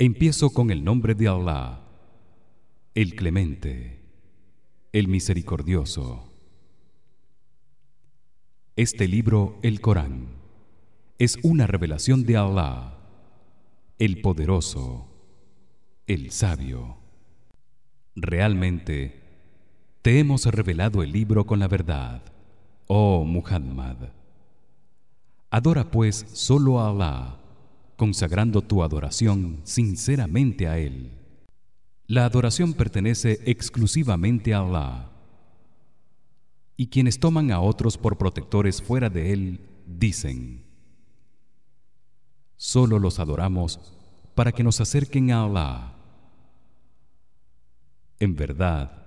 Empiezo con el nombre de Allah, el Clemente, el Misericordioso. Este libro, el Corán, es una revelación de Allah, el Poderoso, el Sabio. Realmente te hemos revelado el libro con la verdad, oh Muhammad. Adora pues solo a Allah consagrando tu adoración sinceramente a él. La adoración pertenece exclusivamente a Allah. Y quienes toman a otros por protectores fuera de él dicen: Solo los adoramos para que nos acerquen a Allah. En verdad,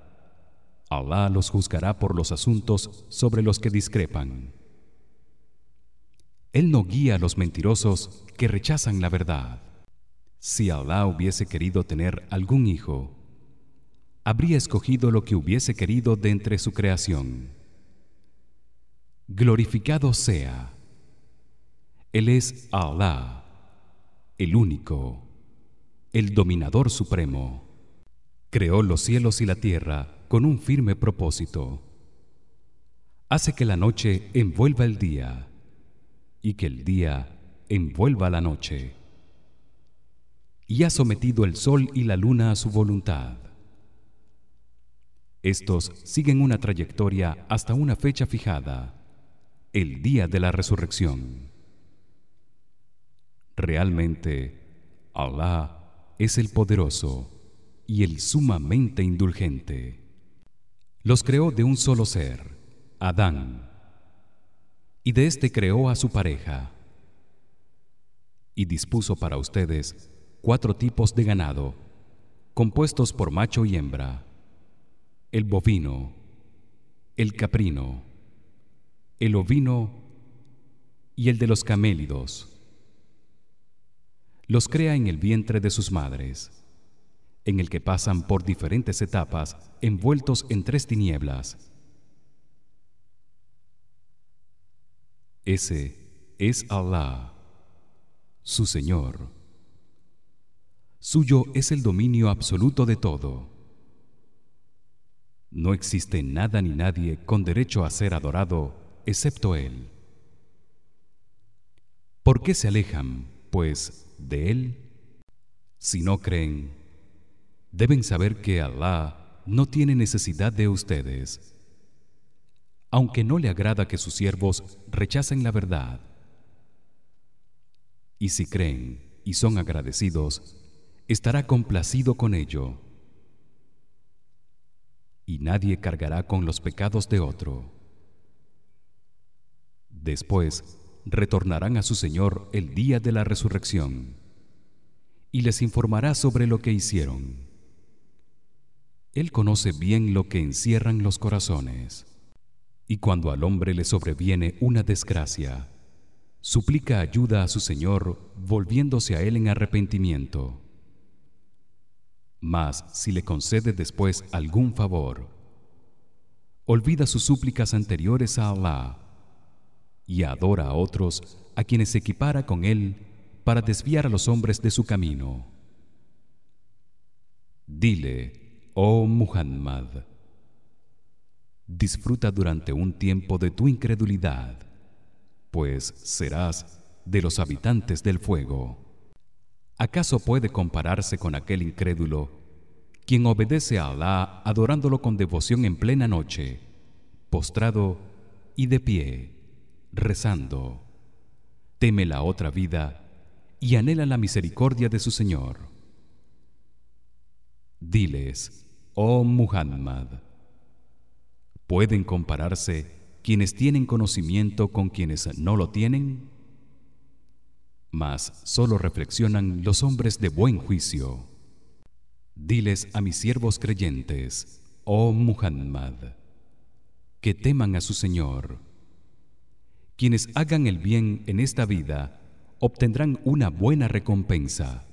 Allah los juzgará por los asuntos sobre los que discrepan. Él no guía a los mentirosos que rechazan la verdad. Si Allah hubiese querido tener algún hijo, habría escogido lo que hubiese querido de entre su creación. Glorificado sea. Él es Allah, el único, el dominador supremo. Creó los cielos y la tierra con un firme propósito. Hace que la noche envuelva el día y que el día envuelva la noche. Y ha sometido el sol y la luna a su voluntad. Estos siguen una trayectoria hasta una fecha fijada el día de la resurrección. Realmente Allah es el poderoso y el sumamente indulgente. Los creó de un solo ser Adán y de éste creó a su pareja. Y dispuso para ustedes cuatro tipos de ganado compuestos por macho y hembra el bovino el caprino el ovino y el de los camélidos. Los crea en el vientre de sus madres en el que pasan por diferentes etapas envueltos en tres tinieblas Ese es Allah, su Señor. Suyo es el dominio absoluto de todo. No existe nada ni nadie con derecho a ser adorado excepto él. ¿Por qué se alejan, pues, de él? Si no creen, deben saber que Allah no tiene necesidad de ustedes aunque no le agrada que sus siervos rechacen la verdad. Y si creen y son agradecidos, estará complacido con ello. Y nadie cargará con los pecados de otro. Después retornarán a su Señor el día de la resurrección y les informará sobre lo que hicieron. Él conoce bien lo que encierran los corazones. Y cuando al hombre le sobreviene una desgracia, suplica ayuda a su Señor volviéndose a él en arrepentimiento. Mas si le concede después algún favor, olvida sus súplicas anteriores a Allah y adora a otros a quienes se equipara con él para desviar a los hombres de su camino. Dile, oh Muhammad, disfruta durante un tiempo de tu incredulidad pues serás de los habitantes del fuego. Acaso puede compararse con aquel incrédulo quien obedece a Alá adorándolo con devoción en plena noche postrado y de pie rezando teme la otra vida y anhela la misericordia de su Señor. Diles oh Muhammad ¿Pueden compararse quienes tienen conocimiento con quienes no lo tienen? Mas solo reflexionan los hombres de buen juicio. Diles a mis siervos creyentes, oh Muhammad, que teman a su Señor. Quienes hagan el bien en esta vida obtendrán una buena recompensa.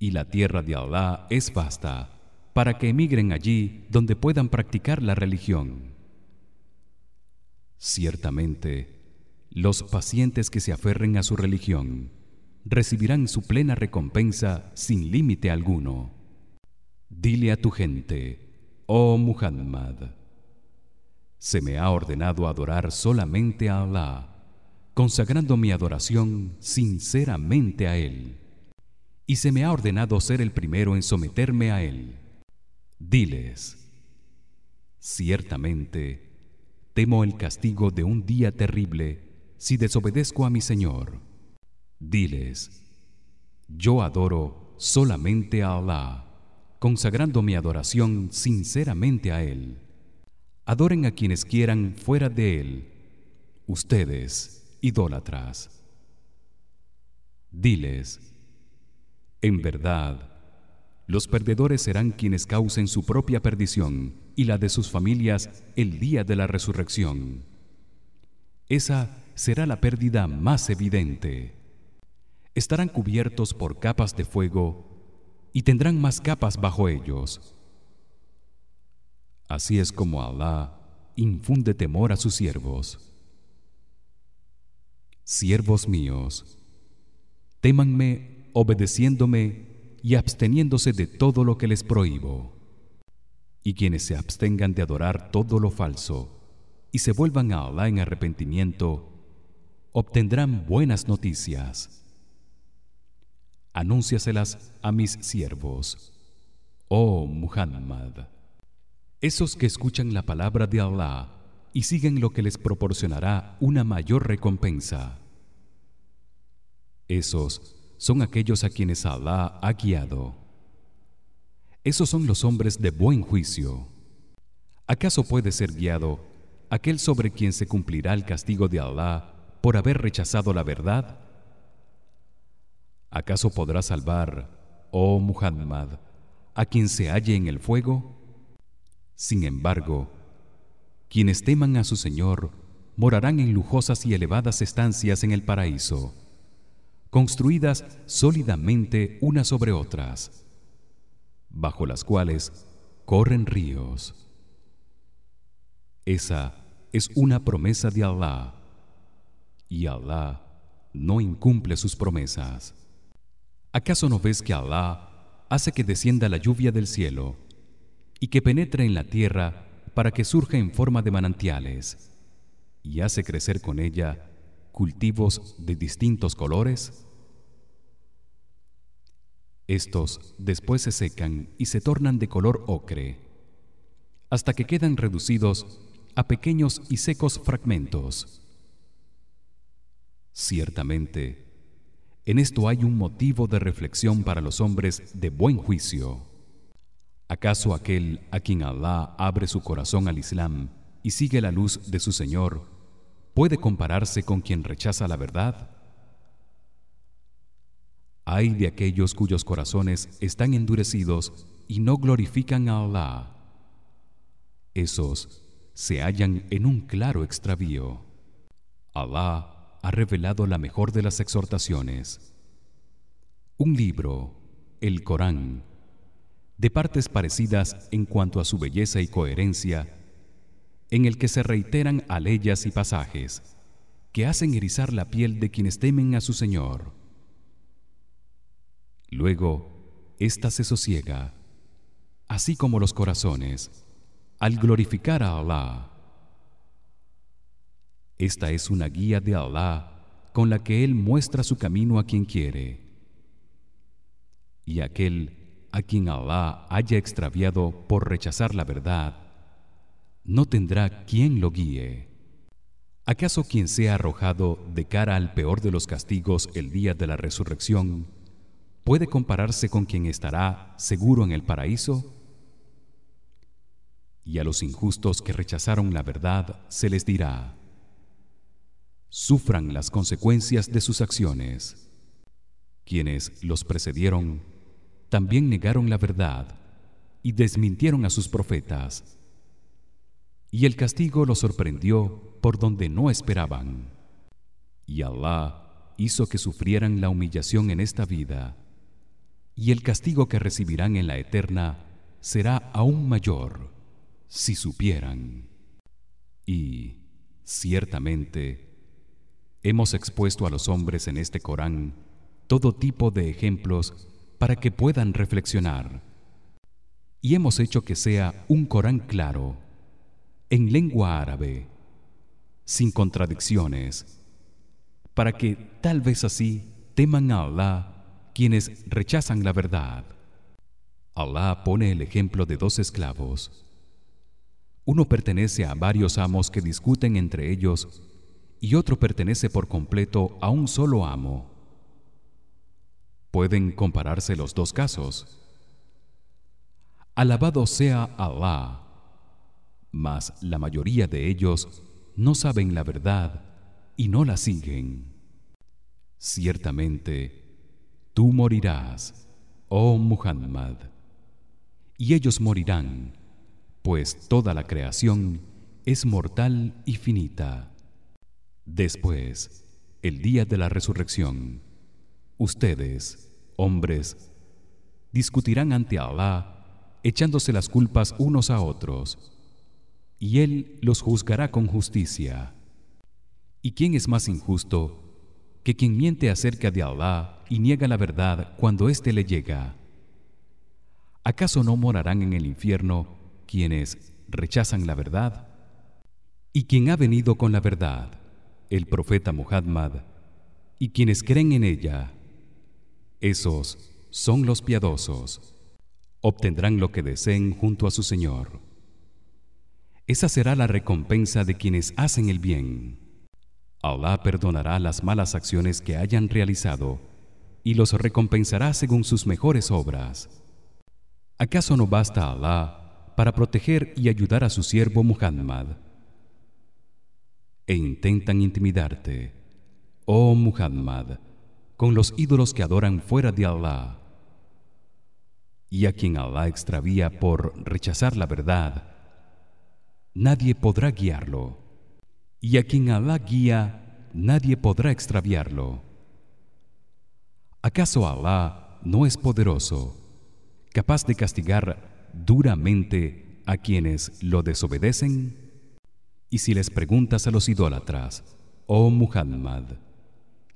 Y la tierra de Allah es vasta para que emigren allí donde puedan practicar la religión. Ciertamente, los pacientes que se aferren a su religión recibirán su plena recompensa sin límite alguno. Dile a tu gente oh Muhammad se me ha ordenado adorar solamente a Allah consagrando mi adoración sinceramente a él. Y se me ha ordenado ser el primero en someterme a él diles ciertamente temo el castigo de un día terrible si desobedezco a mi Señor. Diles yo adoro solamente a Allah consagrando mi adoración sinceramente a él. Adoren a quienes quieran fuera de él ustedes idólatras. Diles en verdad los perdedores serán quienes causen su propia perdición y la de sus familias el día de la resurrección. Esa será la pérdida más evidente. Estarán cubiertos por capas de fuego y tendrán más capas bajo ellos. Así es como Allah infunde temor a sus siervos. Siervos míos témanme obedeciéndome y absteniéndose de todo lo que les prohíbo. Y quienes se abstengan de adorar todo lo falso y se vuelvan a Allah en arrepentimiento obtendrán buenas noticias. Anúnciaselas a mis siervos oh Muhammad. Esos que escuchan la palabra de Allah y siguen lo que les proporcionará una mayor recompensa. Esos son aquellos a quienes Allah ha guiado. Esos son los hombres de buen juicio. Acaso puede ser guiado aquel sobre quien se cumplirá el castigo de Allah por haber rechazado la verdad acaso podrá salvar oh Muhammad a quien se halle en el fuego sin embargo quienes teman a su Señor morarán en lujosas y elevadas estancias en el paraíso construidas sólidamente unas sobre otras bajo las cuales corren ríos. Esa es una promesa de Allah y Allah no incumple sus promesas. ¿acaso no ves que Allah hace que descienda la lluvia del cielo y que penetre en la tierra para que surja en forma de manantiales y hace crecer con ella cultivos de distintos colores estos después se secan y se tornan de color ocre hasta que quedan reducidos a pequeños y secos fragmentos ciertamente en esto hay un motivo de reflexión para los hombres de buen juicio ¿Acaso aquel a quien Allah abre su corazón al Islam y sigue la luz de su Señor puede compararse con quien rechaza la verdad? Hay de aquellos cuyos corazones están endurecidos y no glorifican a Allah. Esos se hallan en un claro extravío. Allah ha revelado la mejor de las exhortaciones. Un libro, el Corán, de partes parecidas en cuanto a su belleza y coherencia, en el que se reiteran aleyas y pasajes que hacen erizar la piel de quienes temen a su Señor. Luego, ésta se sosiega, así como los corazones, al glorificar a Allah. Esta es una guía de Allah con la que él muestra su camino a quien quiere. Y aquel a quien Allah haya extraviado por rechazar la verdad no tendrá quien lo guíe acaso quien sea arrojado de cara al peor de los castigos el día de la resurrección puede compararse con quien estará seguro en el paraíso y a los injustos que rechazaron la verdad se les dirá sufran las consecuencias de sus acciones quienes los precedieron también negaron la verdad y desmintieron a sus profetas. Y el castigo los sorprendió por donde no esperaban. Y Allah hizo que sufrieran la humillación en esta vida y el castigo que recibirán en la eterna será aún mayor si supieran y ciertamente hemos expuesto a los hombres en este Corán todo tipo de ejemplos para que puedan reflexionar. Y hemos hecho que sea un Corán claro en lengua árabe, sin contradicciones, para que tal vez así teman a Allah quienes rechazan la verdad. Allah pone el ejemplo de dos esclavos. Uno pertenece a varios amos que discuten entre ellos y otro pertenece por completo a un solo amo. Pueden compararse los dos casos. Alabado sea Allah, mas la mayoría de ellos no saben la verdad y no la siguen. Ciertamente tú morirás, oh Muhammad, y ellos morirán, pues toda la creación es mortal y finita. Después, el día de la resurrección, ustedes, hombres, discutirán ante Allah, echándose las culpas unos a otros, y él los juzgará con justicia. ¿Y quién es más injusto que quien miente acerca de Allah y niega la verdad cuando éste le llega? ¿Acaso no morarán en el infierno quienes rechazan la verdad? Y quien ha venido con la verdad el profeta Muhammad. Y quienes creen en ella esos son los piadosos. Obtendrán lo que deseen junto a su Señor. Esa será la recompensa de quienes hacen el bien Allah perdonará las malas acciones que hayan realizado y los recompensará según sus mejores obras. ¿Acaso no basta Allah para proteger y ayudar a su siervo Muhammad? e intentan intimidarte oh Muhammad con los ídolos que adoran fuera de Allah y a quien Allah extravía por rechazar la verdad nadie podrá guiarlo y a quien Allah guía nadie podrá extraviarlo ¿acaso Allah no es poderoso capaz de castigar duramente a quienes lo desobedecen? Y si les preguntas a los idólatras, oh Muhammad,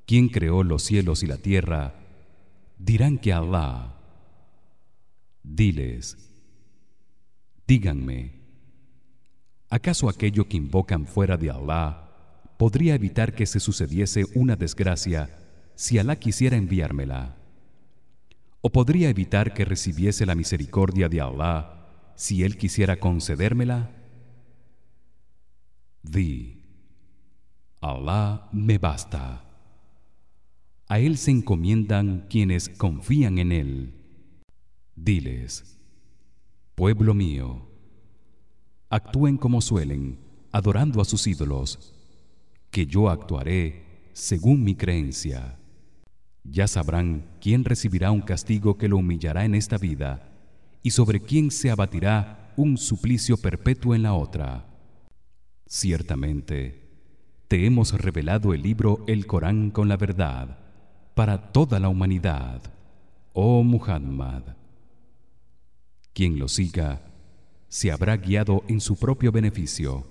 ¿quién creó los cielos y la tierra? dirán que Allah. Diles: Díganme, ¿acaso aquello que invocan fuera de Allah podría evitar que se sucediese una desgracia si Allah quisiera enviármela? ¿O podría evitar que recibiese la misericordia de Allah si él quisiera concedérmela? Di Allah me basta A él se encomiendan quienes confían en él Diles Pueblo mío actúen como suelen adorando a sus ídolos que yo actuaré según mi creencia ya sabrán quién recibirá un castigo que lo humillará en esta vida y sobre quién se abatirá un suplicio perpetuo en la otra Ciertamente te hemos revelado el libro el Corán con la verdad para toda la humanidad, oh Muhammad. Quien lo siga se habrá guiado en su propio beneficio.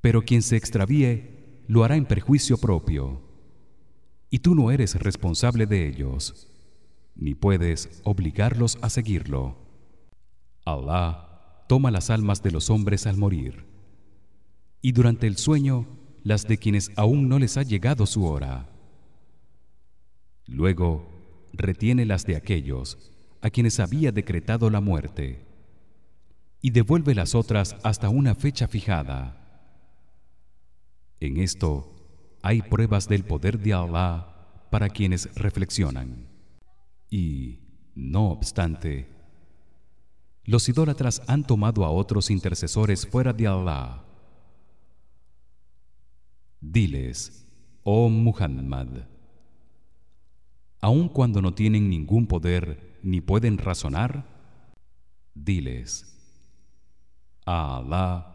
Pero quien se extravíe lo hará en perjuicio propio. Y tú no eres responsable de ellos, ni puedes obligarlos a seguirlo. Allah toma las almas de los hombres al morir y durante el sueño las de quienes aún no les ha llegado su hora. Luego retiene las de aquellos a quienes había decretado la muerte y devuelve las otras hasta una fecha fijada. En esto hay pruebas del poder de Allah para quienes reflexionan. Y no obstante, los idólatras han tomado a otros intercesores fuera de Allah Diles, oh Muhammad, aun cuando no tienen ningún poder ni pueden razonar, diles: A Allah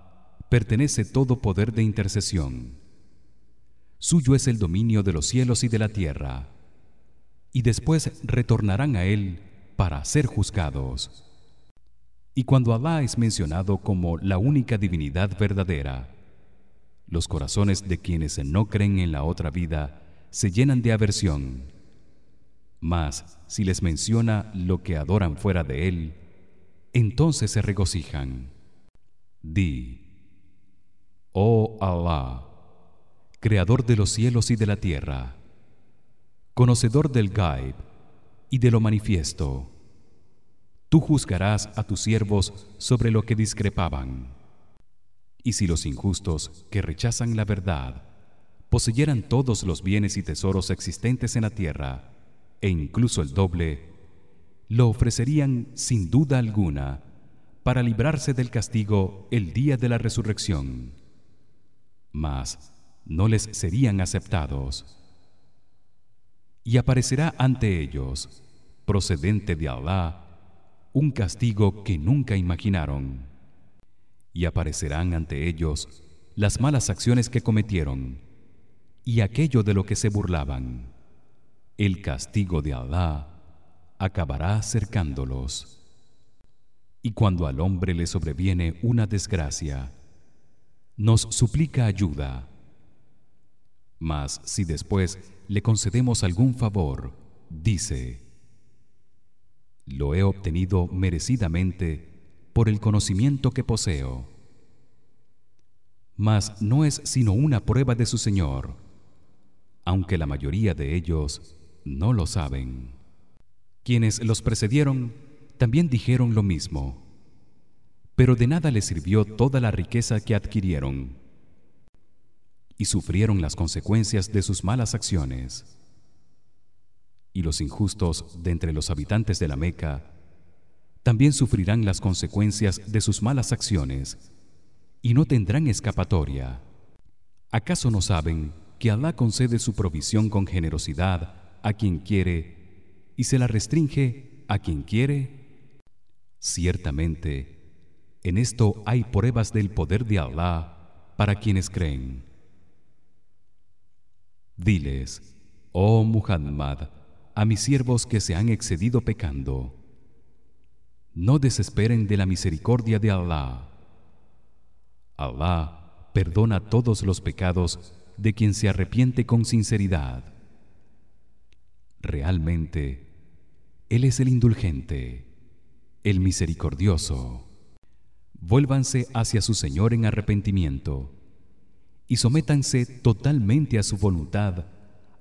pertenece todo poder de intercesión. Suyo es el dominio de los cielos y de la tierra, y después retornarán a él para ser juzgados. Y cuando Allah es mencionado como la única divinidad verdadera, los corazones de quienes no creen en la otra vida se llenan de aversión Mas si les menciona lo que adoran fuera de él, entonces se regocijan. Di: Oh Allah, creador de los cielos y de la tierra, conocedor del gaib y de lo manifiesto, tú juzgarás a tus siervos sobre lo que discrepaban. Y si los injustos que rechazan la verdad poseyeran todos los bienes y tesoros existentes en la tierra, e incluso el doble, lo ofrecerían sin duda alguna para librarse del castigo el día de la resurrección. Mas no les serían aceptados. Y aparecerá ante ellos, procedente de Allah, un castigo que nunca imaginaron. Y aparecerán ante ellos las malas acciones que cometieron y aquello de lo que se burlaban el castigo de Allah acabará cercándolos y cuando al hombre le sobreviene una desgracia nos suplica ayuda mas si después le concedemos algún favor dice lo he obtenido merecidamente por el conocimiento que poseo mas no es sino una prueba de su Señor aunque la mayoría de ellos no lo saben. Quienes los precedieron también dijeron lo mismo, pero de nada les sirvió toda la riqueza que adquirieron y sufrieron las consecuencias de sus malas acciones. Y los injustos de entre los habitantes de la Meca también sufrirán las consecuencias de sus malas acciones y no tendrán escapatoria. ¿Acaso no saben que Allah concede su provisión con generosidad a quien quiere y se la restringe a quien quiere ciertamente en esto hay pruebas del poder de Allah para quienes creen. Diles oh Muhammad a mis siervos que se han excedido pecando no desesperen de la misericordia de Allah Allah perdona todos los pecados de quien se arrepiente con sinceridad. Realmente él es el indulgente el misericordioso. Vuélvanse hacia su señor en arrepentimiento y sométanse totalmente a su voluntad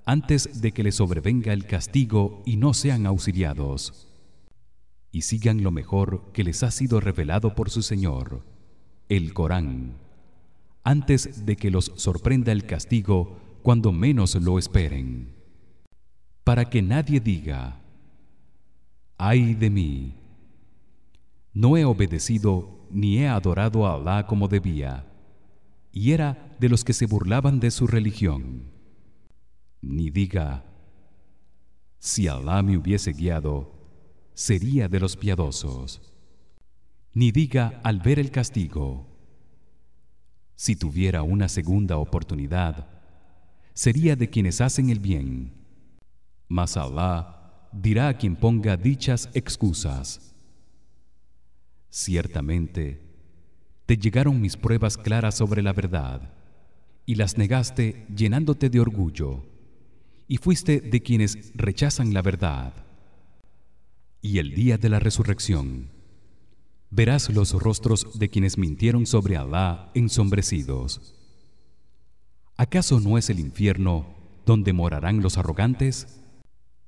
antes de que les sobrevenga el castigo y no sean auxiliados. Y sigan lo mejor que les ha sido revelado por su Señor el Corán antes de que los sorprenda el castigo cuando menos lo esperen. Para que nadie diga ay de mí no he obedecido ni he adorado a Allah como debía y era de los que se burlaban de su religión. Ni diga si Allah me hubiese guiado sería de los piadosos. Ni diga al ver el castigo si tuviera una segunda oportunidad sería de quienes hacen el bien. Mas Allah dirá a quien ponga dichas excusas ciertamente te llegaron mis pruebas claras sobre la verdad y las negaste llenándote de orgullo y fuiste de quienes rechazan la verdad y el día de la resurrección verás los rostros de quienes mintieron sobre Allah ensombrecidos ¿Acaso no es el infierno donde morarán los arrogantes?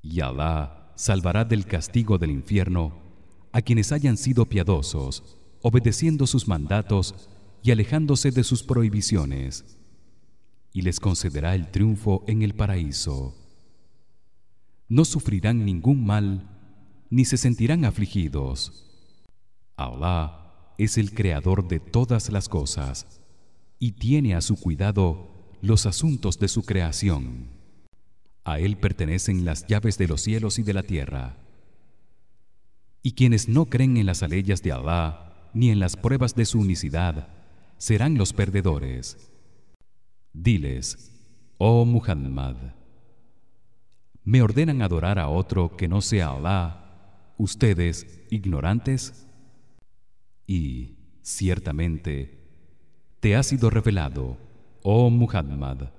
y Alá salvará del castigo del infierno a quienes hayan sido piadosos obedeciendo sus mandatos y alejándose de sus prohibiciones. Y les concederá el triunfo en el paraíso. No sufrirán ningún mal ni se sentirán afligidos. Alá es el creador de todas las cosas y tiene a su cuidado los asuntos de su creación. A él pertenecen las llaves de los cielos y de la tierra. Y quienes no creen en las aleyas de Allah ni en las pruebas de su unicidad serán los perdedores. Diles: Oh Muhammad, ¿me ordenan adorar a otro que no sea Allah, ustedes ignorantes? Y ciertamente te ha sido revelado, oh Muhammad,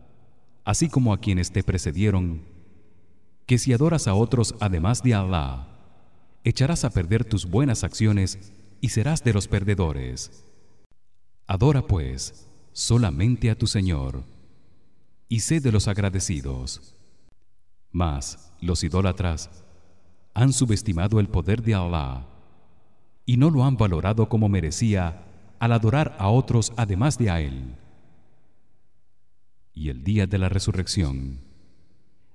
así como a quienes te precedieron que si adoras a otros además de Allah echarás a perder tus buenas acciones y serás de los perdedores. Adora pues solamente a tu Señor y sé de los agradecidos. Mas los idólatras han subestimado el poder de Allah y no lo han valorado como merecía al adorar a otros además de a él. Y el día de la resurrección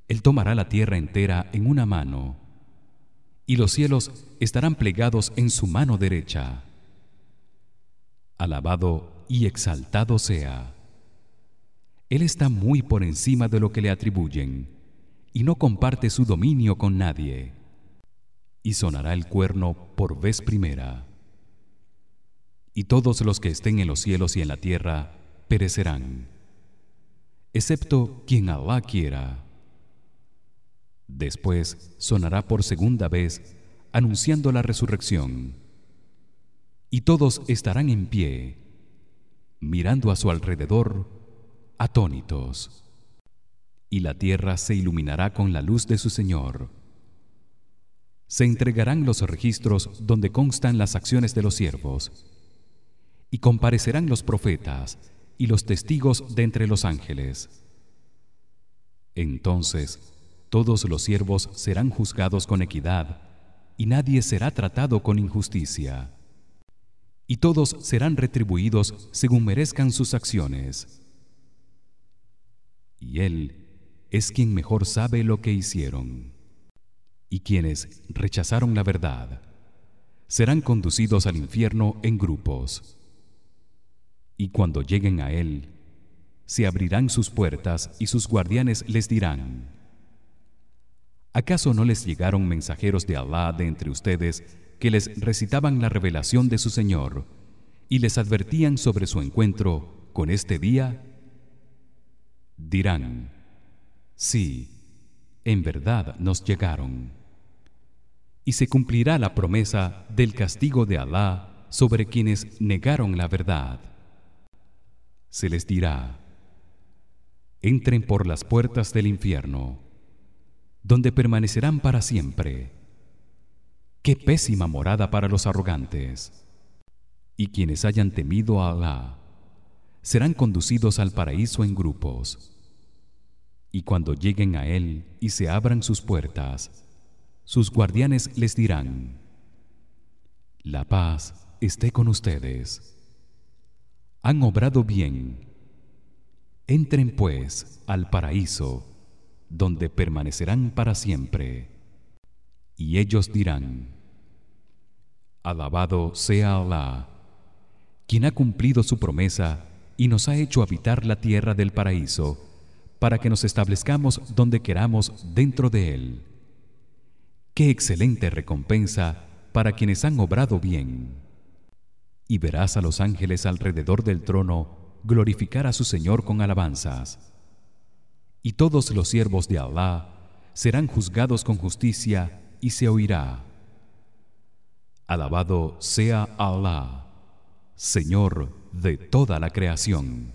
él tomará la tierra entera en una mano y los cielos estarán plegados en su mano derecha. Alabado y exaltado sea. Él está muy por encima de lo que le atribuyen y no comparte su dominio con nadie. Y sonará el cuerno por vez primera. Y todos los que estén en los cielos y en la tierra perecerán excepto quien Allah quiera Después sonará por segunda vez anunciando la resurrección. Y todos estarán en pie, mirando a su alrededor, atónitos. Y la tierra se iluminará con la luz de su Señor. Se entregarán los registros donde constan las acciones de los siervos. Y comparecerán los profetas y los testigos de entre los ángeles. Entonces todos los siervos serán juzgados con equidad y nadie será tratado con injusticia. Y todos serán retribuidos según merezcan sus acciones. Y él es quien mejor sabe lo que hicieron. Y quienes rechazaron la verdad serán conducidos al infierno en grupos. Y cuando lleguen a él se abrirán sus puertas y sus guardianes les dirán ¿Acaso no les llegaron mensajeros de Allah de entre ustedes que les recitaban la revelación de su Señor y les advertían sobre su encuentro con este día? Dirán: Sí, en verdad nos llegaron. Y se cumplirá la promesa del castigo de Allah sobre quienes negaron la verdad. Se les dirá: Entren por las puertas del infierno donde permanecerán para siempre. Qué pésima morada para los arrogantes. Y quienes hayan temido a Alá serán conducidos al paraíso en grupos. Y cuando lleguen a él y se abran sus puertas, sus guardianes les dirán: La paz esté con ustedes. Han obrado bien. Entren pues al paraíso donde permanecerán para siempre. Y ellos dirán: Alabado sea Allah, quien ha cumplido su promesa y nos ha hecho habitar la tierra del paraíso para que nos establezcamos donde queramos dentro de él. Qué excelente recompensa para quienes han obrado bien. Y verás a los ángeles alrededor del trono glorificar a su Señor con alabanzas y todos los siervos de Allah serán juzgados con justicia y se oirá. Alabado sea Allah Señor de toda la creación